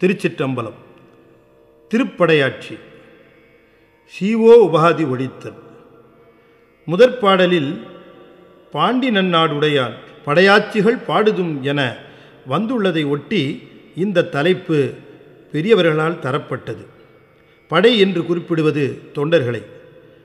திருச்சிற்றம்பலம் திருப்படையாட்சி சீவோ உபாதி ஒழித்தல். முதற் பாடலில் பாண்டி நன்னாடுடையான் படையாட்சிகள் பாடுதும் என வந்துள்ளதை ஒட்டி இந்த தலைப்பு பெரியவர்களால் தரப்பட்டது. படை என்று குறிப்பிடுவது தொண்டர்களை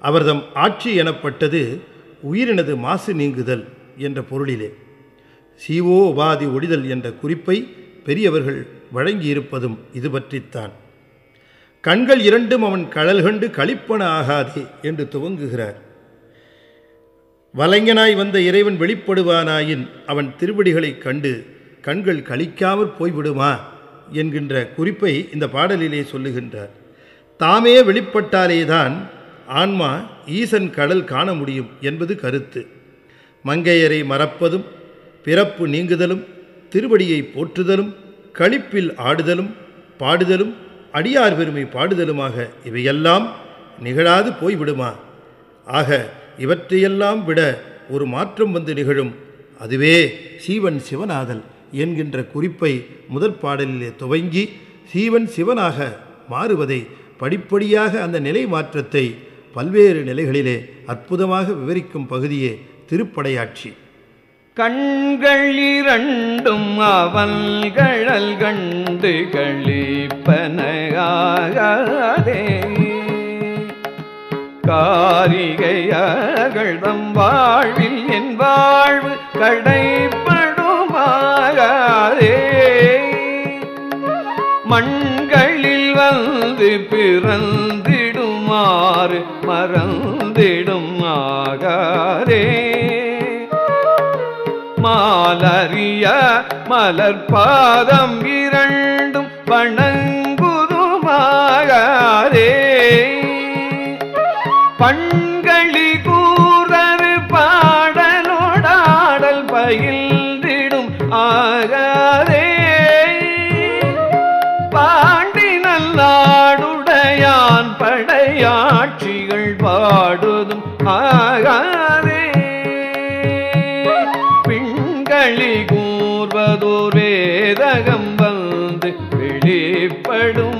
அவர்தம் ஆட்சி எனப்பட்டது உயிரினது மாசு நீங்குதல் என்ற பொருளிலே. சீவோ உபாதி ஒழிதல் என்ற குறிப்பை பெரியவர்கள் வழங்கியிருப்பதும் இது பற்றித்தான். கண்கள் இரண்டும் அவன் கடல் கண்டு களிப்பன ஆகாதே என்று துவங்குகிறார். வலைஞனாய் வந்த இறைவன் வெளிப்படுவானாயின் அவன் திருவடிகளைக் கண்டு கண்கள் கழிக்காமற் போய்விடுமா என்கின்ற குறிப்பை இந்த பாடலிலே சொல்லுகின்றார். தாமே வெளிப்பட்டாலேதான் ஆன்மா ஈசன் கடல் காண முடியும் என்பது கருத்து. மங்கையரை மறப்பதும் பிறப்பு நீங்குதலும் திருவடியை போற்றுதலும் களிப்பில் ஆடுதலும் பாடுதலும் அடியார் பெருமை பாடுதலுமாக இவையெல்லாம் நிகழாது போய்விடுமா? ஆக இவற்றையெல்லாம் விட ஒரு மாற்றம் வந்து நிகழும். அதுவே சீவன் சிவனாதல் என்கின்ற குறிப்பை முதற் பாடலிலே துவங்கி சீவன் சிவனாக மாறுவதை படிப்படியாக அந்த நிலை மாற்றத்தை பல்வேறு நிலைகளிலே அற்புதமாக விவரிக்கும் பகுதியே திருப்படையாட்சி. கண்கள் இரண்டும் அவன் கண்டு களிப்பனையாகாதே காரிகையகள் தம் வாழ்வில் என் வாழ்வு கடைப்படுமாகாதே. மண்களில் வந்து பிறந்திடுமாறு மறந்திடும் ஆகாதே. மாலறிய மலர்பாதம் இரண்டும் வணங்குதுமாகாதே. பண்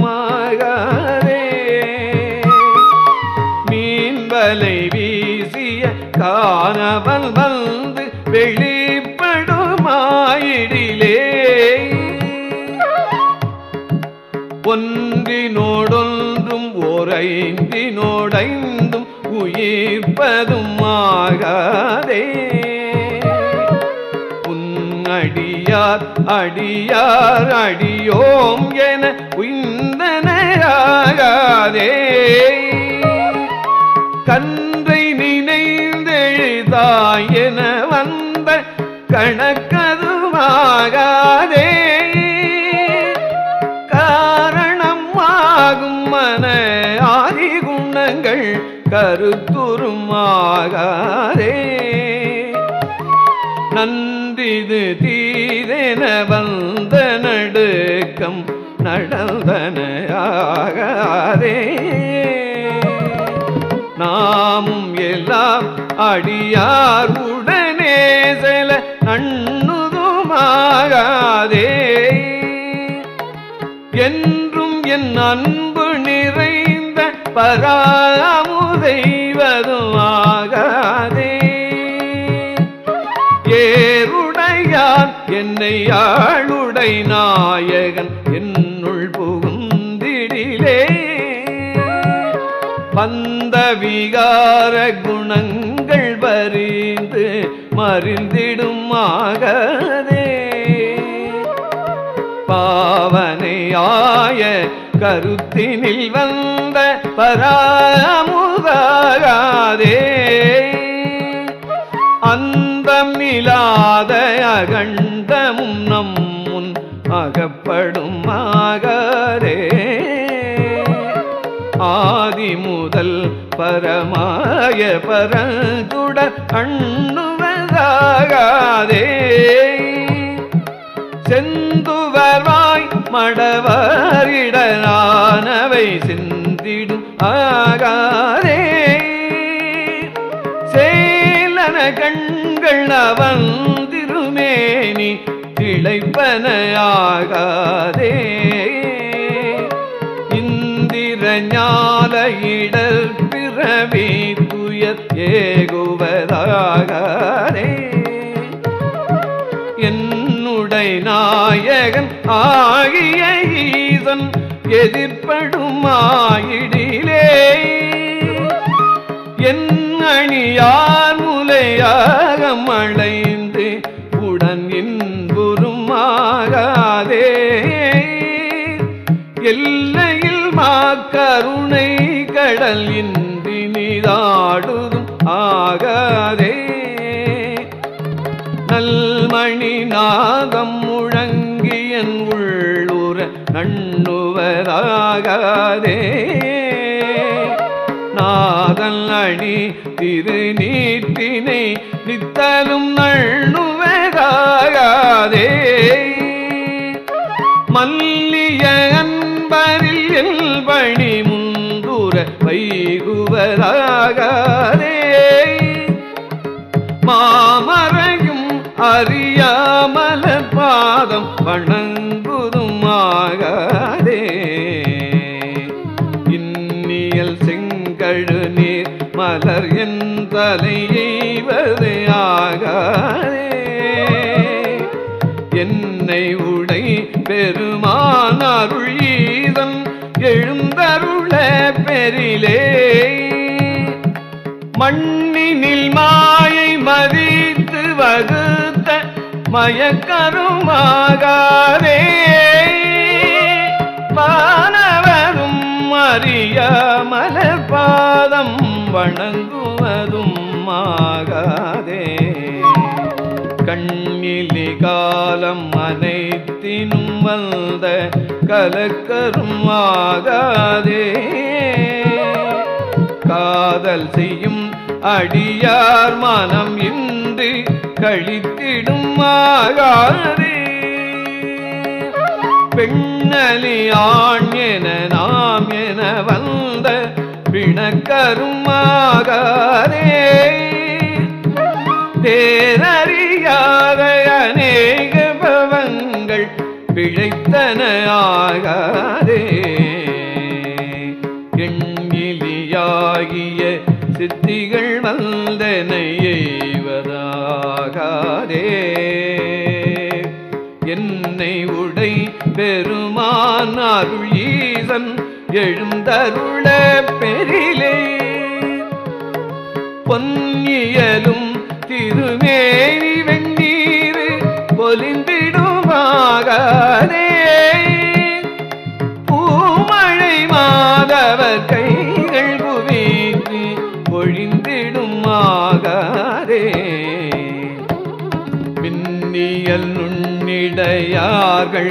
வெளிப்படும் ஆகாதே மீன்வலை வீசிய காணவன் வந்து வெளிப்படுமாயிடிலே. ஒன்றினோடொன்றும் ஓரைந்தினோடைந்தும் உயிர்ப்பதும் ஆகாதே. அடியார் அடியார் அடியோம் என உயிர்ந்தனையாகாதே கன்றை நினைந்தெழுதாய் என வந்த கணக்கதுமாகாதே காரணம் ஆகும் மன ஆதி குணங்கள் கருத்துருமாகாதே. நன்றிது தீதென வந்த நடுக்கம் நடந்தனையாகாதே. நாமும் எல்லாம் அடியார் உடனே செல நண்ணுதுமாகாதே. என்றும் என் அன்பு நிறைந்த பராமுதைவதுமாகாதே ஏருடையான் என்னை ஆளுடை நாயகன் என்னுள் புகுந்திடிலே. வந்த விகார குணங்கள் பறிந்து மறிந்திடும் ஆகதே பாவனையாய கருத்தினில் வந்த பராமுதாகாதே. அந்தமில்லாத அகண்டமும் நம்முன் அகப்படும் ஆகரே. ஆதி முதல் பரமாய பரந்துட அண்ணுவதாகாதே. செந்துவர்வாய் மடவரிடனானவை சிந்திடும் ஆகார. கண்கள் அவன் திருமேனி திரு இந்திர ஞால இடல் பிறவி துயர் ஏகுவதாகாதே. என்னுடை நாயகன் ஆகிய ஈசன் எதிர்ப்படுமாயிடிலே என் அணியா மலையாக மழைந்து உடன் இன்புறுமாகாதே எல்லையில் மாக்கருணை கடல் இன்றி நீதாடுதும் ஆகாதே. நல்மணி நாதம் முழங்கியன் உள்ளுர நண்ணுவராகாதே. நண்ணுவதாகாதே காதல் அடி திருநீட்டினை நித்தலும் நண்ணுவதாகாதே மல்லிய அன்பரில் எல்பணி முந்துர வைகுவதாகாதே. மாமரையும் அறியாமல பாதம் வணங்குதுமாகாதே மலர் என் தலையைவது ஆகாதே. என்னை உடை பெருமான் அருள் எழுந்தருள பெரிலே. மண்ணினில் மாயை மதித்து வகுத்த மயக்கருமாகாதே. வானவரும் அறிய மலர் பாதம் வணங்குவதும் ஆகாதே கண்ணிலி காலம் அனைத்தினும் வந்த கலக்கரும் ஆகாதே. காதல் செய்யும் அடியார் மனம் இன்று கழித்திடும் ஆகாதே. பெண்ணலி ஆண் என நாம் என வந்த பிணக்கருமாகாதே தேரறியாத அநேக பவங்கள் பிழைத்தன ஆகாதே. எண்ணிலியாகிய சித்திகள் வந்தனை என்னை உடை பெருமான் அருள் ஈசன் எழுந்தருள பெரிலே. பொன்னியலும் திருமேனி வெண்ணீர் பொலிந்திடுமாகாதே பூமழை மாதவர் கைகள் குவித்து பொழிந்திடும் பின்னியல் மின்னியல் நுண்ணிடையார்கள்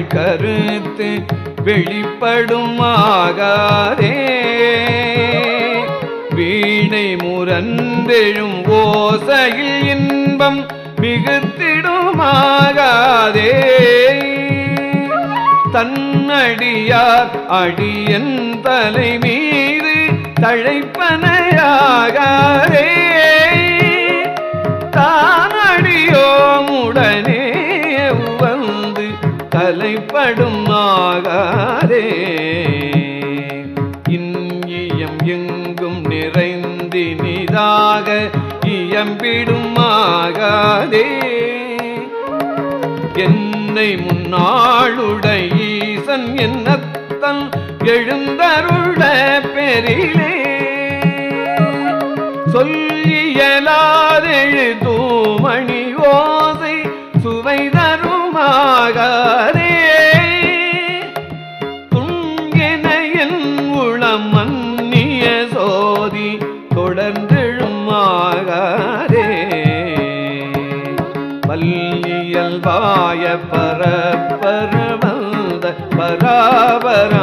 கருத்து வெளிப்படுமாகாரே வீணை முரந்தெழும் ஓசையில் இன்பம் மிகுத்திடுமாகாதே. தன்னடியார் அடியன் தலை மீது தழைப்பனையாகாதே தானடியோமுடனே தலைப்படும் நாகாரே இன்யம் எங்கும் நிறைந்தினிதாக இயம்பிடும் மாகாதே என்னை முன்னாளுடைய ஈசன் என்னத்தன் எழுந்தருள பெரிலே. சொல்லியலாதெழு தூமணி ஓசை சுவை தருமாகாதே பல்லியல்வாய பரப்பரவந்த பராபரமாகாதே.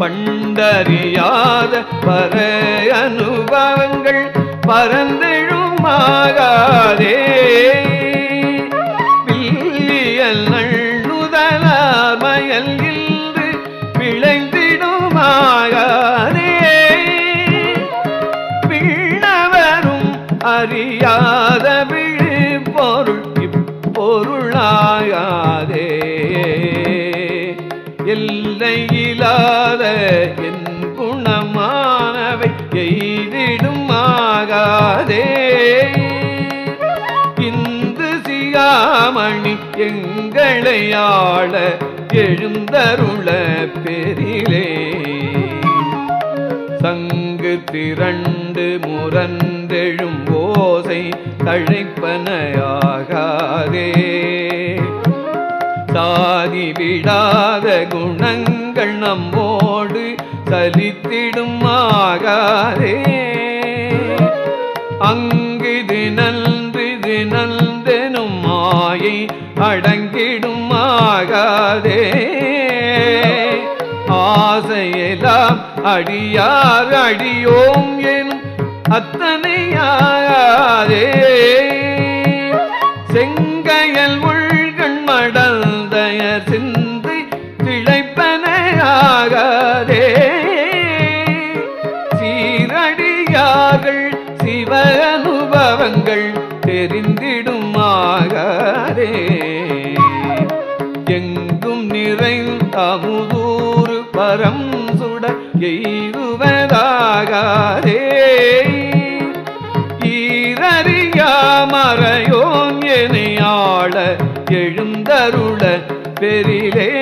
பண்டறியாத பர அனுபவங்கள் பரந்தெழுமாகாதே. பில்லியல் நள்ளுதலார் மயல் இன்று விளைந்திடுமாகாதே பிள்ளவரும் அறியா என் குணமானவை எய்திடும் ஆகாதே. இந்து சிகாமணி எங்களை ஆள எழுந்தருள பெரிலே. சங்கு திரண்டு முரண்டெழும் ஓசை தழைப்பனையாகாதே தாதி விடாத குணங்கள் நம்மோடு சலித்திடும் ஆகாதே. அங்கு தினன்று தினந்தெனும் மாயை அடங்கிடும் ஆகாதே. ஆசையெல்லாம் அடியார் அடியோம் எனும் அத்தனையாகாதே செங்கையல் உள்கண் பாவங்கள் தெரிந்திடும் எங்கும் நிறைந்த அமுதூறு பரம் சுட எய்துவதாகாரே ஈரறியா மறையோன் எனையாள எழுந்தருள பெரிலே.